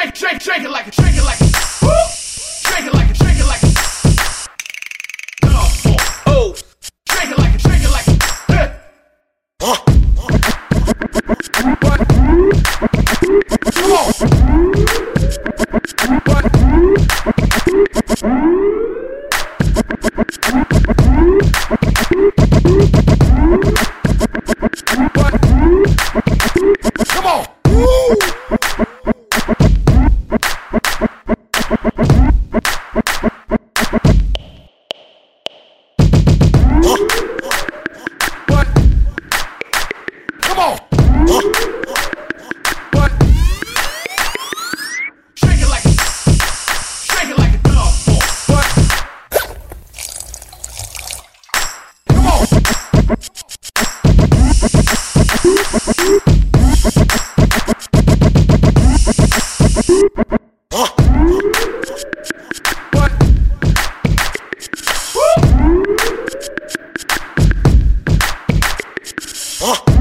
shake, shake, shake it like a, shake it like. Oh.